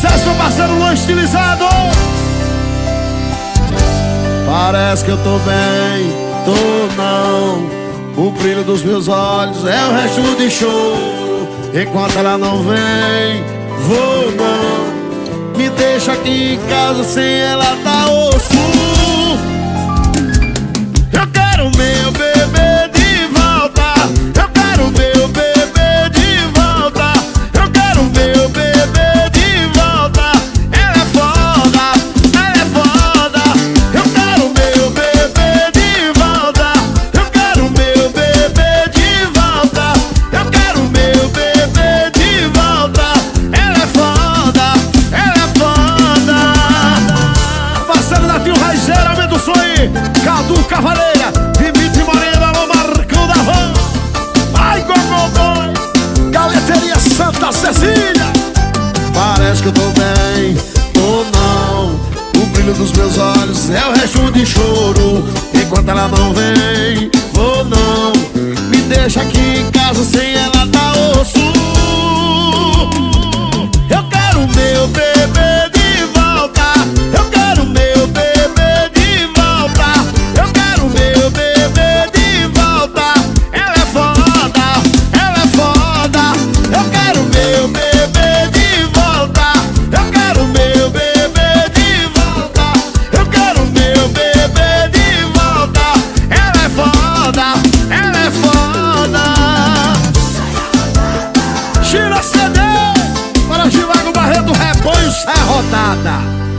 sucesso, meu parceiro Luan Estilizado. Parece que eu tô bem, tô não. O brilho dos meus olhos é o resto de choro. Enquanto ela não vem, vou não. Me deixa aqui em casa sem ela dar osso. Cadu Cavaleira, Dimitri Moreno, alô Marcão da Van, Ai Gogoboi, Galeteria Santa Cecília. Parece que eu tô bem, ou não. O brilho dos meus olhos é o resto de choro. Enquanto ela não vem, ou não. Me deixa aqui Tira CD para